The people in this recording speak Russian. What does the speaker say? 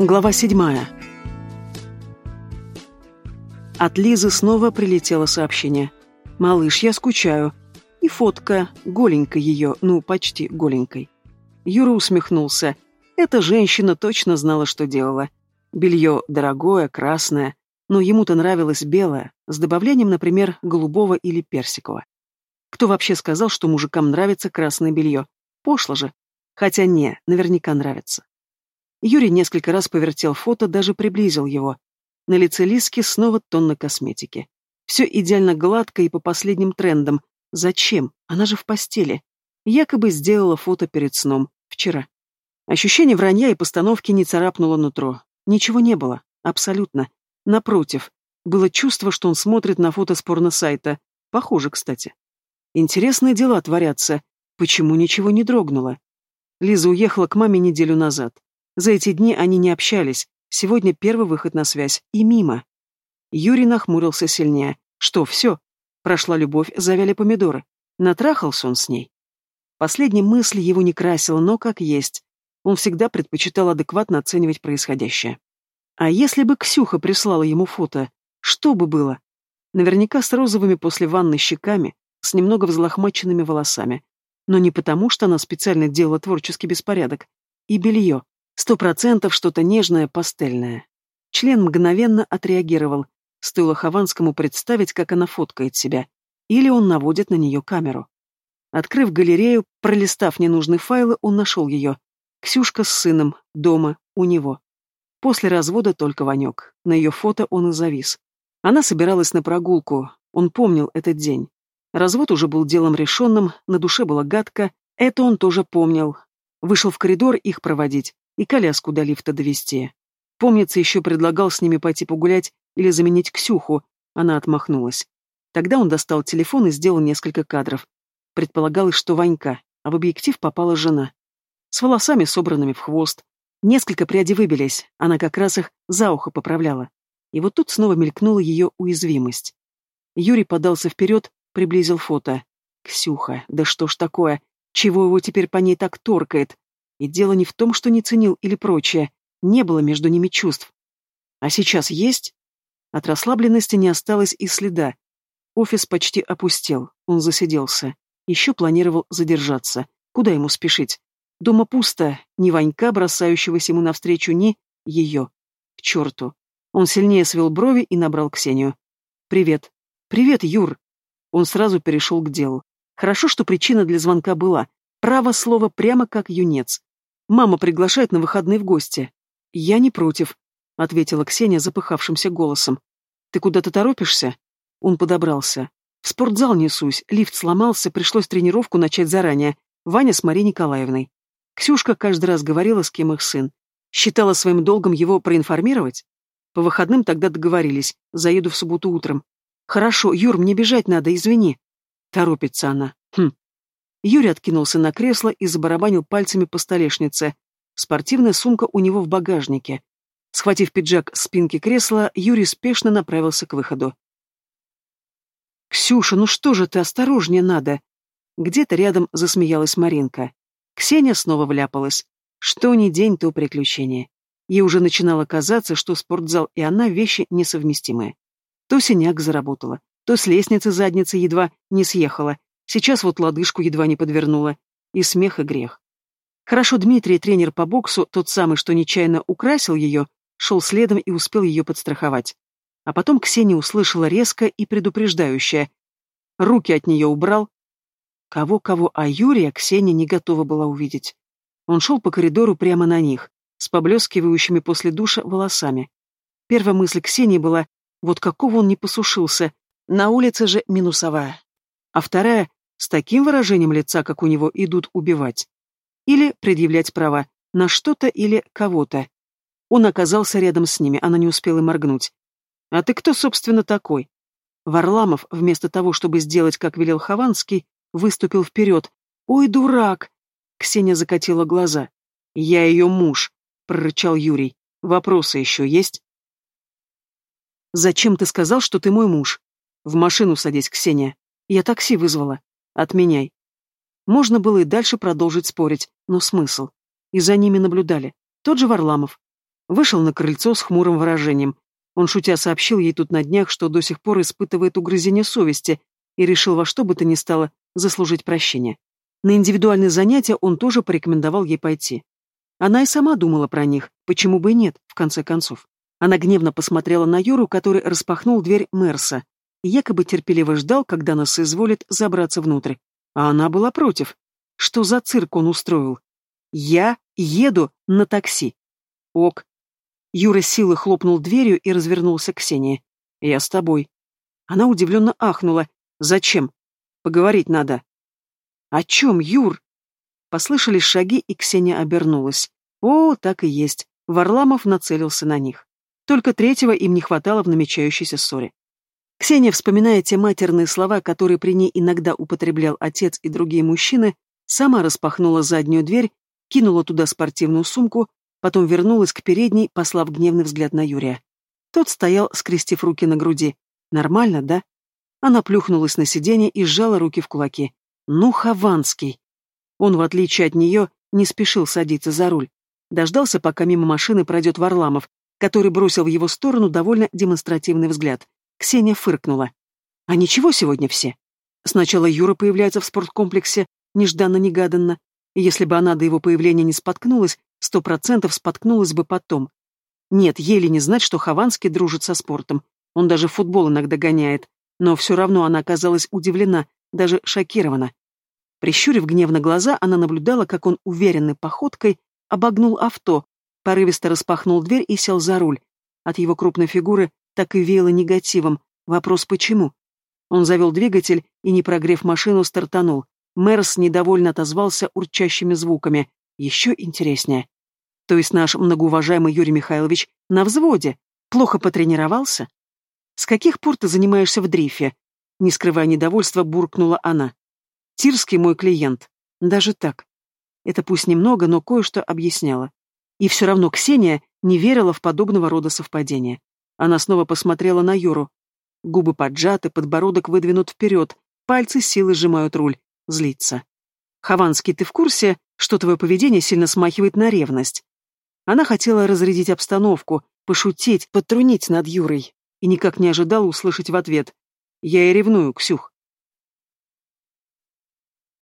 Глава седьмая. От Лизы снова прилетело сообщение. «Малыш, я скучаю». И фотка, голенькой ее, ну, почти голенькой. Юра усмехнулся. Эта женщина точно знала, что делала. Белье дорогое, красное, но ему-то нравилось белое, с добавлением, например, голубого или персикового. Кто вообще сказал, что мужикам нравится красное белье? Пошло же. Хотя не, наверняка нравится. Юрий несколько раз повертел фото, даже приблизил его. На лице Лиски снова тонна косметики. Все идеально гладко и по последним трендам. Зачем? Она же в постели. Якобы сделала фото перед сном. Вчера. Ощущение вранья и постановки не царапнуло нутро. Ничего не было. Абсолютно. Напротив. Было чувство, что он смотрит на фото с порно-сайта. Похоже, кстати. Интересные дела творятся. Почему ничего не дрогнуло? Лиза уехала к маме неделю назад. За эти дни они не общались. Сегодня первый выход на связь. И мимо. Юрий нахмурился сильнее. Что, все? Прошла любовь, завяли помидоры. Натрахался он с ней. Последняя мысль его не красила, но как есть. Он всегда предпочитал адекватно оценивать происходящее. А если бы Ксюха прислала ему фото, что бы было? Наверняка с розовыми после ванны щеками, с немного взлохмаченными волосами. Но не потому, что она специально делала творческий беспорядок. И белье. Сто процентов что-то нежное, пастельное. Член мгновенно отреагировал. Стоило Хованскому представить, как она фоткает себя. Или он наводит на нее камеру. Открыв галерею, пролистав ненужные файлы, он нашел ее. Ксюшка с сыном, дома, у него. После развода только Ванек. На ее фото он и завис. Она собиралась на прогулку. Он помнил этот день. Развод уже был делом решенным, на душе было гадко. Это он тоже помнил. Вышел в коридор их проводить и коляску до лифта довести. Помнится, еще предлагал с ними пойти погулять или заменить Ксюху, она отмахнулась. Тогда он достал телефон и сделал несколько кадров. Предполагалось, что Ванька, а в объектив попала жена. С волосами, собранными в хвост. Несколько прядей выбились, она как раз их за ухо поправляла. И вот тут снова мелькнула ее уязвимость. Юрий подался вперед, приблизил фото. Ксюха, да что ж такое? Чего его теперь по ней так торкает? И дело не в том, что не ценил или прочее. Не было между ними чувств. А сейчас есть? От расслабленности не осталось и следа. Офис почти опустел, он засиделся. Еще планировал задержаться. Куда ему спешить? Дома пусто, ни Ванька, бросающегося ему навстречу, ни ее. К черту. Он сильнее свел брови и набрал Ксению. «Привет». «Привет, Юр». Он сразу перешел к делу. Хорошо, что причина для звонка была. Право слово прямо как юнец. Мама приглашает на выходные в гости. Я не против, ответила Ксения запыхавшимся голосом. Ты куда-то торопишься? Он подобрался. В спортзал несусь, лифт сломался, пришлось тренировку начать заранее. Ваня с Марией Николаевной. Ксюшка каждый раз говорила, с кем их сын. Считала своим долгом его проинформировать. По выходным тогда договорились. Заеду в субботу утром. Хорошо, Юр, мне бежать надо, извини. Торопится она. Хм, Юрий откинулся на кресло и забарабанил пальцами по столешнице. Спортивная сумка у него в багажнике. Схватив пиджак с спинки кресла, Юрий спешно направился к выходу. «Ксюша, ну что же ты, осторожнее надо!» Где-то рядом засмеялась Маринка. Ксения снова вляпалась. Что ни день, то приключение. Ей уже начинало казаться, что спортзал и она вещи несовместимые. То синяк заработала, то с лестницы задница едва не съехала, Сейчас вот лодыжку едва не подвернула. И смех, и грех. Хорошо Дмитрий, тренер по боксу, тот самый, что нечаянно украсил ее, шел следом и успел ее подстраховать. А потом Ксения услышала резко и предупреждающее. Руки от нее убрал. Кого-кого, а Юрия Ксения не готова была увидеть. Он шел по коридору прямо на них, с поблескивающими после душа волосами. Первая мысль Ксении была, вот какого он не посушился, на улице же минусовая. А вторая с таким выражением лица, как у него, идут убивать. Или предъявлять права на что-то или кого-то. Он оказался рядом с ними, она не успела моргнуть. «А ты кто, собственно, такой?» Варламов, вместо того, чтобы сделать, как велел Хованский, выступил вперед. «Ой, дурак!» Ксения закатила глаза. «Я ее муж», — прорычал Юрий. «Вопросы еще есть?» «Зачем ты сказал, что ты мой муж?» «В машину садись, Ксения». «Я такси вызвала». Отменяй. Можно было и дальше продолжить спорить, но смысл. И за ними наблюдали. Тот же Варламов. Вышел на крыльцо с хмурым выражением. Он, шутя, сообщил ей тут на днях, что до сих пор испытывает угрызение совести и решил во что бы то ни стало заслужить прощение. На индивидуальные занятия он тоже порекомендовал ей пойти. Она и сама думала про них, почему бы и нет, в конце концов. Она гневно посмотрела на Юру, который распахнул дверь Мерса, и якобы терпеливо ждал, когда она соизволит забраться внутрь. А она была против. Что за цирк он устроил? Я еду на такси. Ок. Юра силой хлопнул дверью и развернулся к Ксении. Я с тобой. Она удивленно ахнула. Зачем? Поговорить надо. О чем, Юр? Послышались шаги, и Ксения обернулась. О, так и есть. Варламов нацелился на них. Только третьего им не хватало в намечающейся ссоре. Ксения, вспоминая те матерные слова, которые при ней иногда употреблял отец и другие мужчины, сама распахнула заднюю дверь, кинула туда спортивную сумку, потом вернулась к передней, послав гневный взгляд на Юрия. Тот стоял, скрестив руки на груди. Нормально, да? Она плюхнулась на сиденье и сжала руки в кулаки. Ну, Хованский! Он, в отличие от нее, не спешил садиться за руль. Дождался, пока мимо машины пройдет Варламов, который бросил в его сторону довольно демонстративный взгляд. Ксения фыркнула. «А ничего сегодня все?» Сначала Юра появляется в спорткомплексе, нежданно-негаданно. Если бы она до его появления не споткнулась, сто процентов споткнулась бы потом. Нет, еле не знать, что Хованский дружит со спортом. Он даже футбол иногда гоняет. Но все равно она оказалась удивлена, даже шокирована. Прищурив гневно глаза, она наблюдала, как он уверенной походкой обогнул авто, порывисто распахнул дверь и сел за руль. От его крупной фигуры так и веяло негативом. Вопрос почему? Он завел двигатель и, не прогрев машину, стартанул. Мэрс недовольно отозвался урчащими звуками. Еще интереснее. То есть наш многоуважаемый Юрий Михайлович на взводе? Плохо потренировался? С каких пор ты занимаешься в дрейфе? Не скрывая недовольства, буркнула она. Тирский мой клиент. Даже так. Это пусть немного, но кое-что объясняло. И все равно Ксения не верила в подобного рода совпадения. Она снова посмотрела на Юру. Губы поджаты, подбородок выдвинут вперед, пальцы силой сжимают руль. Злится. «Хованский, ты в курсе, что твое поведение сильно смахивает на ревность?» Она хотела разрядить обстановку, пошутить, подтрунить над Юрой, и никак не ожидала услышать в ответ. «Я и ревную, Ксюх.